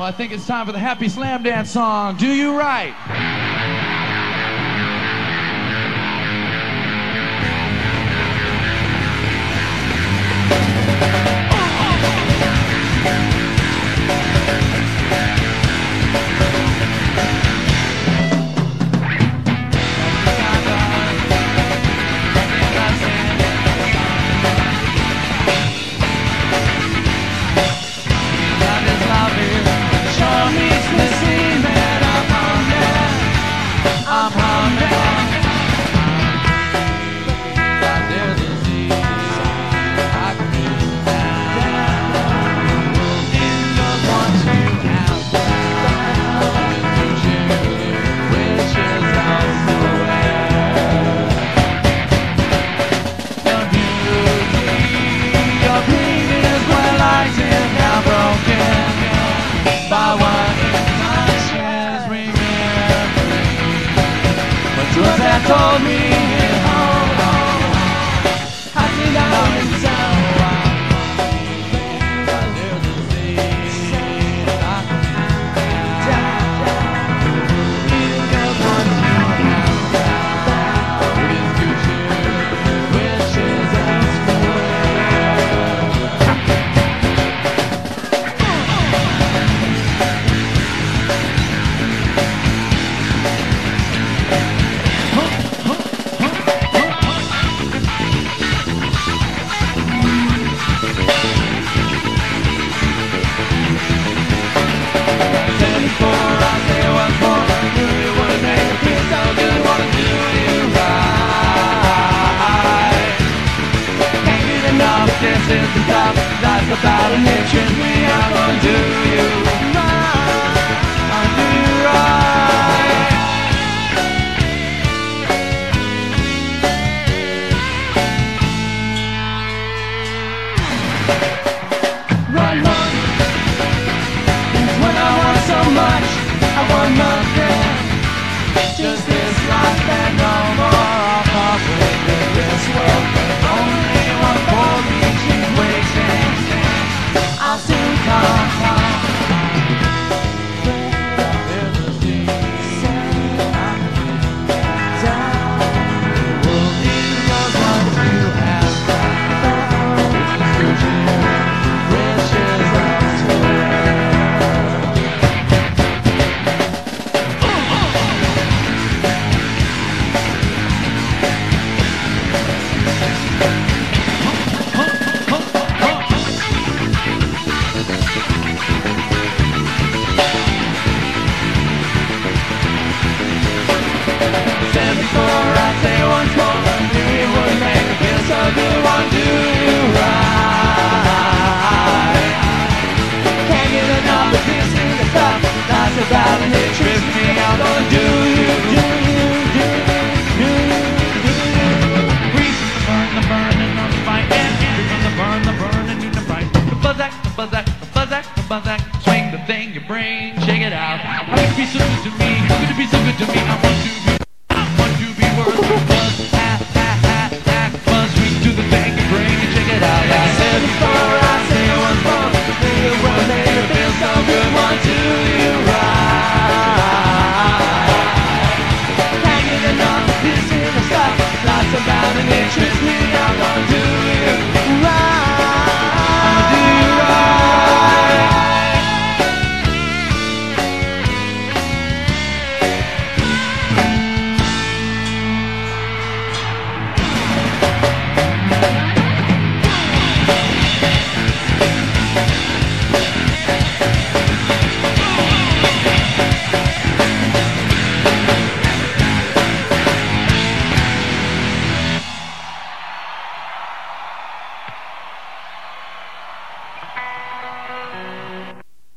I think it's time for the Happy Slam Dance song, Do You Right? Told me Run, run It's when I want so much I want nothing before I say once more. I knew it would make me feel so good One, two, right. Can't get enough of this in the stuff That's about an interest me I'm do you, do you, do you, do you, do you? Reason to burn the burn and I'm fighting Reason to burn the burn and you to fight. The buzzak, the buzzak, the buzzak, the buzzak Swing the thing you bring, shake it out. How could it be so good to me? How could it be so good to me? I want to be